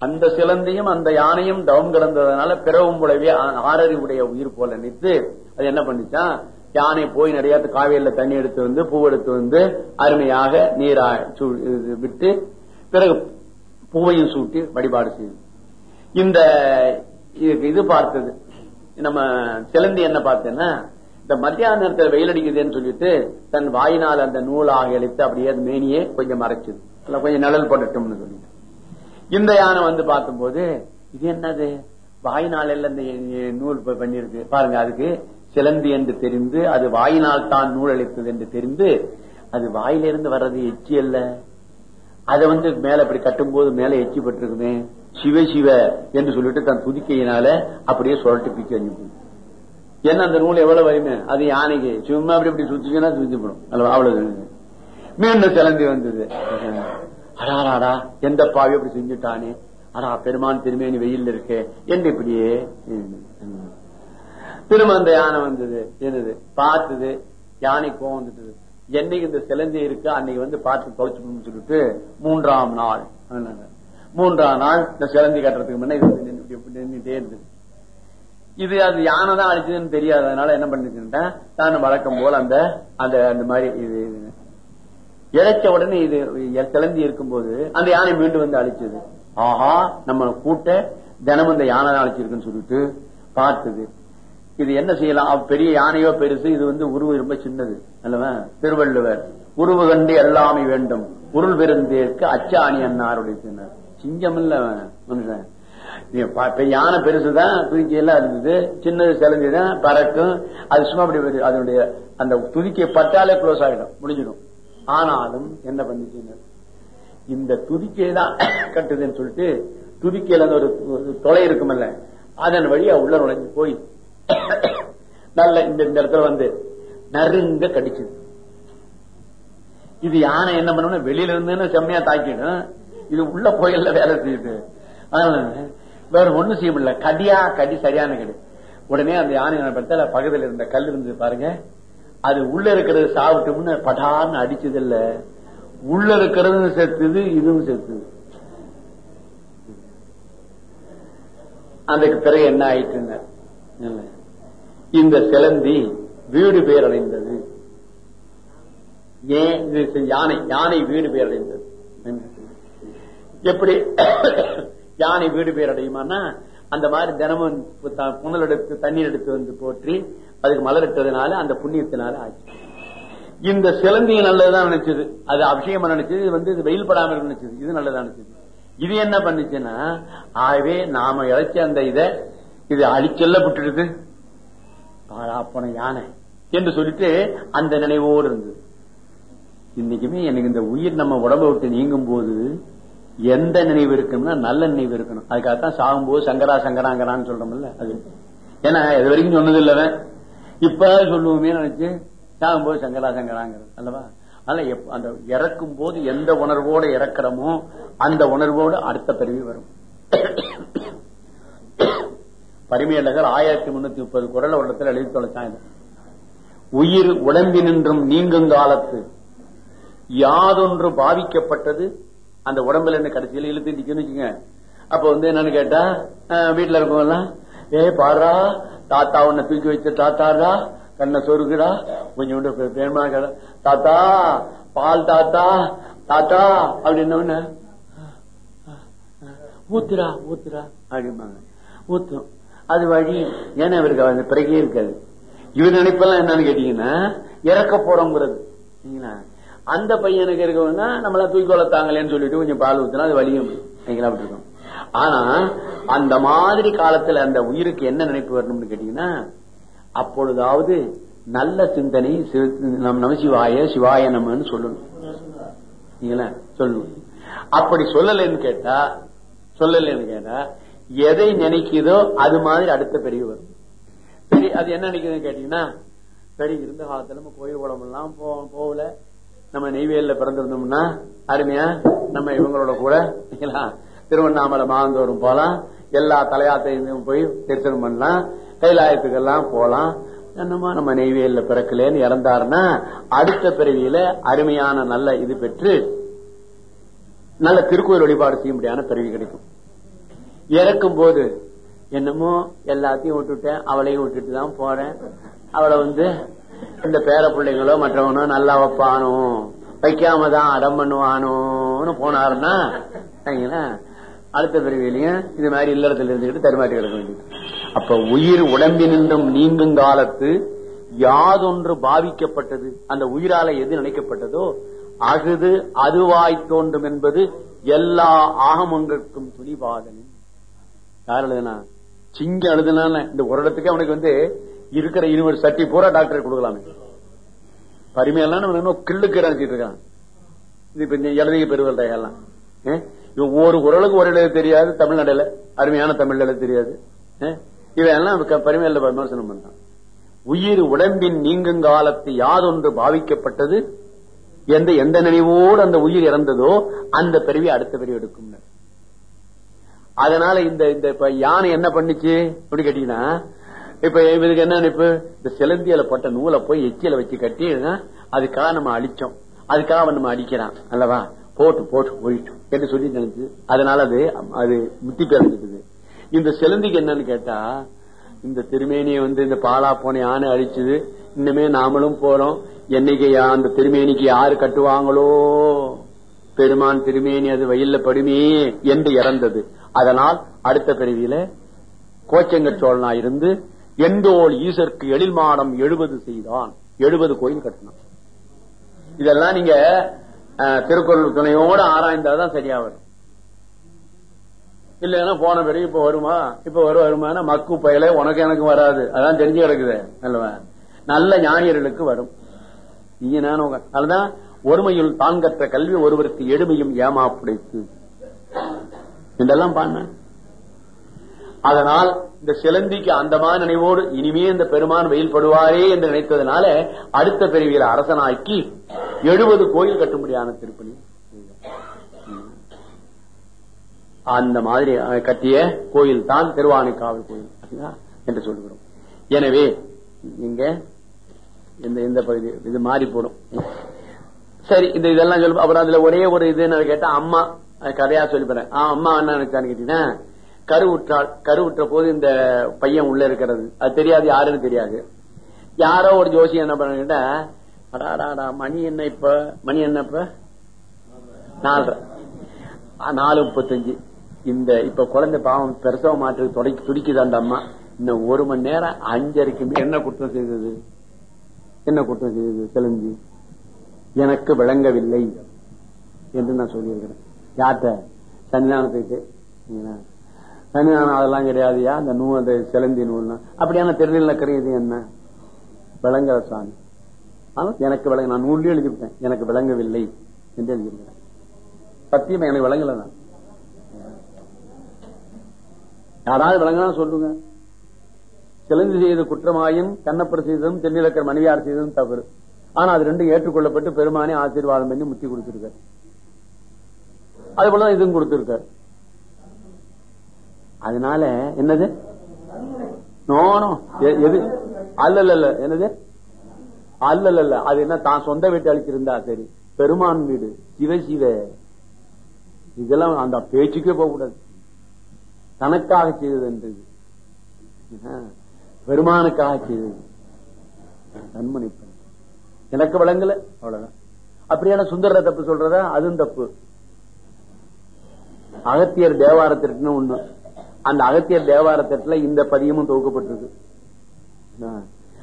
அந்த சிலந்தையும் அந்த யானையும் தவம் கிடந்ததுனால பிறவும் புலவே ஆறறிவுடைய உயிர் போல நினைத்து அது என்ன பண்ணிச்சான் யானை போய் நிறைய காவேரியில தண்ணி எடுத்து வந்து பூ எடுத்து வந்து அருமையாக நீரா சூ- விட்டு பிறகு பூவையும் சூட்டி வழிபாடு செய்யுது இந்த இது- இது பார்த்தது. நம்ம சிலந்தி என்ன பார்த்தேன்னா இந்த மத்தியான நேரத்தில் வெயில் அடிக்குதுன்னு சொல்லிட்டு தன் வாயினால் அந்த நூலாக எழுத்து அப்படியே அது மேனியே கொஞ்சம் மறைச்சது. கொஞ்சம் நிழல் போடட்டும்னு சொல்லிட்டு. இந்த யானை வந்து பார்க்கும்போது இது என்னது? வாயினால் எல்லாம் இந்த நூல் பண்ணிருக்கு பாருங்க அதுக்கு சிலந்தி என்று தெரிந்து அது வாயினால் தான் நூல் அளித்தது என்று தெரிந்து அது வாயிலிருந்து வர்றது எச்சி அல்ல. அதை வந்து மேல அப்படி கட்டும்போது மேல எச்சி பட்டிருக்குமே. சிவ சிவ என்று சொல்லிட்டு தன் துதிக்கையினால அப்படியே சொல்லிட்டு பிச்சு அனுப்பி ஏன்னா அந்த நூல் எவ்வளவு வலிமை? அது யானைக்கு. சும்மா அப்படி இப்படி சுத்திச்சுன்னா சுத்திப்படும். அவ்வளவு. மீண்டும் சிலந்தி வந்தது. அடாராடா எந்த பாவி அப்படி செஞ்சுட்டானே அடா பெருமான் திருமேனி வெயில் இருக்கு என்று இப்படியே ம். திரும்ப அந்த யானை வந்தது என்னது பார்த்தது யானை கோவம் வந்துட்டது என்னைக்கு இந்த சிலந்தி இருக்கு அன்னைக்கு வந்து பார்த்து தொலைச்சுக்கணும்னு சொல்லிட்டு மூன்றாம் நாள் மூன்றாம் நாள் இந்த சிலந்தி கட்டுறதுக்கு முன்னே இது இருந்தது இது அது யானை தான் அடிச்சதுன்னு தெரியாததுனால என்ன பண்ணிச்சுட்டேன் தான் வழக்கம் போல அந்த அந்த அந்த மாதிரி இது. இழைச்ச உடனே இது கிளம்பி இருக்கும்போது அந்த யானை மீண்டும் வந்து அழிச்சது. ஆஹா நம்ம கூட்ட தினமும் இந்த யானை அழைச்சிருக்குன்னு அழிச்சிருக்குன்னு சொல்லிட்டு பார்த்தது இது என்ன செய்யலாம்? பெரிய யானையோ பெருசு இது வந்து உருவம் ரொம்ப சின்னது. அல்லவா? திருவள்ளுவர் உருவு கண்டு எல்லாமே வேண்டும். உருள் பெருந்தேற்கு அச்சாணி அன்னாருடைய சின்ன சிங்கம் இல்ல அவன் மனுஷன். நீ பா- யானை பெருசுதான் துதிக்கை எல்லாம் இருந்தது சின்னது செலஞ்சுதான் பறக்கும். அது சும்மா அப்படி அதனுடைய அந்த துதிக்கை பட்டாலே க்ளோஸ் ஆகிடும். முடிஞ்சிடும். ஆனாலும் என்ன பண்ணிச்சு இந்த துதிக்கையை தான் கட்டுதுன்னு சொல்லிட்டு துதிக்கையில ஒரு தொலை இருக்குமல்ல அதன் வழியா உள்ள நுழைஞ்சு போய் நல்ல இந்த இந்த இடத்துல வந்து நறுங்க கடிச்சது. இது யானை என்ன பண்ணணும் வெளியில இருந்து செம்மையா தாக்கிடும். இது உள்ள கோயில்ல வேலை செய்யுது. அதனால வேற ஒண்ணும் செய்ய முடியல. கடியா கடி சரியான கடி. உடனே அந்த யானை என்ன பக்கத்துல இருந்த கல் இருந்தது பாருங்க. அது உள்ள இருக்கிறது சாப்பிட்டோம்னு படான்னு அடிச்சது இல்ல உள்ள இருக்கிறது செத்துது இதுவும் செத்துது. அதுக்கு பிறகு என்ன ஆயிட்டுங்க? இந்த சிலந்தி வீடு பேர் அடைந்தது. ஏன்? யானை யானை வீடு பேர் அடைந்தது. எப்படி? யானை வீடு பேரடையுமானா அந்த மாதிரி தினமும் புனல் எடுத்து தண்ணீர் எடுத்து வந்து போற்றி அதுக்கு மலரிட்டதுனால அந்த புண்ணியத்தினால ஆச்சு. இந்த சிலந்தி நல்லதுதான் நினைச்சது. அது அபிஷேகம் நினைச்சது இது வந்து இது வெயில் படாமல் நினைச்சது. இது நல்லதா நினைச்சது. இது என்ன பண்ணுச்சுன்னா ஆகவே நாம இழைச்ச அந்த இத இது அழிச்செல்ல விட்டுடுது பாழாப்பன யானை என்று சொல்லிட்டு அந்த நினைவோடு இருந்தது. இன்னைக்குமே எனக்கு இந்த உயிர் நம்ம உடம்ப விட்டு நீங்கும் போது எந்த நினைவு இருக்கணும்னா நல்ல நினைவு இருக்கணும். அதுக்காகத்தான் சாகும்போது சங்கரா சங்கராங்கரான்னு சொல்றோம்ல அது. ஏன்னா இது வரைக்கும் சொன்னது இல்லவன் இப்ப சொல்லுவோமே நினைச்சு சாகும்போது சங்கரா சங்கராங்கிறது. அல்லவா? அதனால அந்த இறக்கும் போது எந்த உணர்வோடு இறக்கிறோமோ அந்த உணர்வோடு அடுத்த பிறவி வரும். பரிமையழகர் ஆயிரத்தி முன்னூத்தி முப்பது குரல் உள்ளத்தில் எழுதி தொலைச்சாங்க உயிர் உயிர் உடம்பினின்றும் நீங்கும் காலத்து. யாதொன்று பாவிக்கப்பட்டது அந்த உடம்புல என்ன கடைசியில இழுத்து நிக்கணும் வச்சுங்க அப்ப வந்து என்னன்னு கேட்டா அஹ், வீட்டுல இருக்கவங்கலாம் ஏ பாடுறா தாத்தா உன்னை தூக்கி வச்ச தாத்தாடா கண்ணை சொருக்குடா கொஞ்சம் பேமா தாத்தா பால் தாத்தா தாத்தா அப்படின்னு ஊத்துரா ஊத்துரா அப்படிம்பாங்க. ஊத்தும். அது வழி ஏன்னா இவருக்கு அந்த பிறகே இருக்காது. இவர் நினைப்பெல்லாம் என்னன்னு கேட்டீங்கன்னா இறக்க போறோங்கிறது. சரிங்களா? அந்த பையனுக்கு இருக்கவன்னா நம்மள தூக்கி சொல்லிட்டு கொஞ்சம் பால் ஊத்தினா அது வலியும். சரிங்களா அப்படி இருக்கும் ஆனா அந்த மாதிரி காலத்துல அந்த உயிருக்கு என்ன நினைப்பு வரணும்னு கேட்டீங்கன்னா அப்பொழுதாவது நல்ல சிந்தனை நம் நம சிவாய சிவாய நம்மன்னு சொல்லணும். சொல்லணும். அப்படி சொல்லலைன்னு கேட்டா சொல்லலைன்னு கேட்டா எதை நினைக்குதோ அது மாதிரி அடுத்த பெரிய வரும். சரி அது என்ன நினைக்குதுன்னு கேட்டீங்கன்னா சரி இருந்த காலத்துல நம்ம கோயில் குளம் எல்லாம் போ- போகல. நம்ம நெய்வேலியில பிறந்திருந்தோம்னா அருமையா நம்ம இவங்களோட கூட திருவண்ணாமலை மாந்தோறும் போலாம். எல்லா தலையாத்தையும் போய் தரிசனம் பண்ணலாம். கைலாயத்துக்கெல்லாம் போலாம். என்னமா நம்ம நெய்வேலியில பிறக்கலன்னு இறந்தாருன்னா அடுத்த பிறவியில அருமையான நல்ல இது பெற்று நல்ல திருக்கோயில் வழிபாடு செய்ய முடியாத பிறவி கிடைக்கும். இறக்கும் போது என்னமோ எல்லாத்தையும் விட்டுட்டேன் அவளையும் விட்டுட்டு தான் போறேன். அவளை வந்து இந்த பேர பிள்ளைங்களோ மற்றவனோ நல்லா வைப்பானோ? வைக்காம தான் அடம் பண்ணுவானோன்னு போனாருன்னா அடுத்த பிரிவிலையும் இது மாதிரி இல்லறத்துல இருந்துகிட்டு தருமாட்டி கிடக்க வேண்டியது. அப்ப உயிர் உடம்பினின்றும் நீங்கும் காலத்து யாதொன்று பாவிக்கப்பட்டது? அந்த உயிரால எது நினைக்கப்பட்டதோ அகுது அதுவாய் தோன்றும் என்பது எல்லா ஆகமங்களுக்கும் துணிபாதனின். யார் எழுதுனா? சிங்க எழுதுனால இந்த ஒரு இடத்துக்கு அவனுக்கு வந்து இருக்கிற இருவர் சட்டி பூரா டாக்டர் கொடுக்கலாமே பரிமையெல்லாம் நம்ம இன்னும் கிள்ளுக்கு நினைச்சிட்டு இருக்காங்க. இது இப்ப இந்த எழுதிய பெருவல் எல்லாம். ஏ? ஒரு குரலுக்கு ஒரு எழுத தெரியாது தமிழ்நாடுல. அருமையான தமிழ் எழுத தெரியாது இவையெல்லாம் பரிமையில விமர்சனம் பண்றான் உயிர் உடம்பின் நீங்கும் காலத்து யாதொன்று பாவிக்கப்பட்டது? எந்த எந்த நினைவோடு அந்த உயிர் இறந்ததோ அந்த பிறவி அடுத்த பிறவி எடுக்கும் அதனால இந்த இந்த யானை என்ன பண்ணுச்சு? அப்படி கேட்டீங்கன்னா இப்ப இதுக்கு என்ன நினைப்பு இந்த சிலந்தியில போட்ட நூலை போய் எச்சியில வச்சு கட்டி அதுக்காக நம்ம அழிச்சோம். அதுக்காக நம்ம அடிக்கிறான் அல்லவா? போட்டு போட்டு போயிட்டோம். என்று சொல்லி நினைச்சு அதனால அது அது முத்தி பிறந்துக்குது. இந்த சிலந்திக்கு என்னன்னு கேட்டா இந்த திருமேனியை வந்து இந்த பாலா போன யானை அழிச்சது. இன்னுமே நாமளும் போறோம். என்னைக்கு யா- அந்த திருமேனிக்கு யாரு கட்டுவாங்களோ? பெருமான் திருமேனி அது வயல்ல படுமே என்று இறந்தது. அதனால் அடுத்த பிறவியில கோச்சங்கர் சோழனா இருந்து எந்தோல் ஈசற்கு எழில் மாடம் எழுபது செய்தான். எழுபது கோயில் கட்டினான் இதெல்லாம் நீங்க திருக்குறள் துணையோட ஆராய்ந்தாதான் சரியா வரும் இல்லைன்னா போன பிறகு இப்ப வருமா? இப்ப வரும் வருமானா மக்கு பயல உனக்கு எனக்கு வராது. அதான் தெரிஞ்சு கிடக்குது நல்லவா நல்ல ஞானியர்களுக்கு வரும். உங்க- அதுதான் ஒருமையுள் தான் கற்ற கல்வி ஒருவருக்கு எடுமையும் ஏமாப்புடைத்து. இதெல்லாம் பாண்ண அதனால் இந்த சிலந்திக்கு அந்த மாதிரி நினைவோடு இனிமே இந்த பெருமான் வெயில் படுவாரே என்று நினைத்ததுனால அடுத்த பிறவியில் அரசனாக்கி எழுபது கோயில் கட்டும்படியான திருப்பணி. அந்த மாதிரி கட்டிய கோயில் தான் திருவானைக்காவல் கோயில் என்று சொல்லுகிறோம். எனவே இங்க இந்த இந்த பகுதி இது மாறி போடும். சரி இந்த இதெல்லாம் சொல்லு அப்புறம் அதுல ஒரே ஒரு இது கேட்டா அம்மா கதையா சொல்லிப்படுறேன் அம்மா என்ன நினைச்சான்னு கேட்டீங்கன்னா கருவுற்றாள் கருவுற்ற போது இந்த பையன் உள்ள இருக்கிறது. அது தெரியாது யாருன்னு தெரியாது. யாரோ ஒரு ஜோசி என்ன பண்ணிட்டா அடாடாடா மணி என்ன இப்ப? மணி என்ன இப்ப? நாலரை. நாலு முப்பத்தஞ்சு. இந்த இப்ப குழந்தை பாவம் பெருசவ மாற்று தொடக்கி துடிக்குது அந்த அம்மா. இன்னும் ஒரு மணி நேரம் அஞ்சரைக்குமே என்ன குற்றம் செய்தது? என்ன குற்றம் செய்தது? தெளிஞ்சு எனக்கு விளங்கவில்லை என்று நான் சொல்லியிருக்கிறேன். யார்கிட்ட? சன்னிதானத்துக்கு. தனியான அதெல்லாம் கிடையாதுயா? அந்த நூ அந்த சிலந்தி நூல்னா. அப்படியான திருநெல்வேலி இது என்ன? விளங்கல சாமி. ஆனா எனக்கு விளங்க நான் நூல்லையும் எழுதிவிட்டேன் எனக்கு விளங்கவில்லை என்று எழுதியிருக்கிறேன் சத்தியம் எனக்கு விளங்கல தான். யாராவது விளங்கினா சொல்லுங்க. சிலந்தி செய்த குற்றமாயும் கண்ணப்பர் செய்ததும் தென்னிலக்கர் மனைவியார் செய்ததும் தவறு. ஆனா அது ரெண்டும் ஏற்றுக்கொள்ளப்பட்டு பெருமானே ஆசீர்வாதம் பண்ணி முத்தி கொடுத்திருக்காரு. அது போலதான் இதுவும் கொடுத்திருக்காரு. அதனால என்னது? நோனோ எது? அல்ல என்னது? அல்ல அது என்ன தான் சொந்த வீட்டு அழிச்சிருந்தா சரி. பெருமான் வீடு. சிவ சிவ. இதெல்லாம் அந்த பேச்சுக்கே போக கூடாது தனக்காக செய்தது என்றது பெருமானுக்காக செய்தது. நன்மணிப்பு எனக்கு வழங்கல அவ்வளவுதான். அப்படியான சுந்தர தப்பு சொல்றதா? அதுவும் தப்பு. அகத்தியர் தேவாரத்திற்குன்னு ஒண்ணு. அந்த அகத்தியர் தேவாரத்தில இந்த பதியமும் தொகுக்கப்பட்டிருக்கு.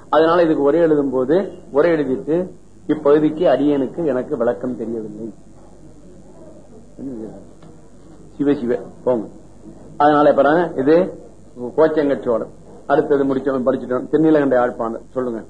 அதனால இதுக்கு ஒரே எழுதும் போது ஒரே எழுதிட்டு இப்பகுதிக்கு அடியனுக்கு எனக்கு விளக்கம் தெரியவில்லை. சிவ சிவ. போங்க. அதனால இப்ப இது கோச்சங்கச்சோழர் அடுத்தது முடிச்சோம் படிச்சுட்டோம் தென்னிலகண்ட யாழ்ப்பாணம் சொல்லுங்க.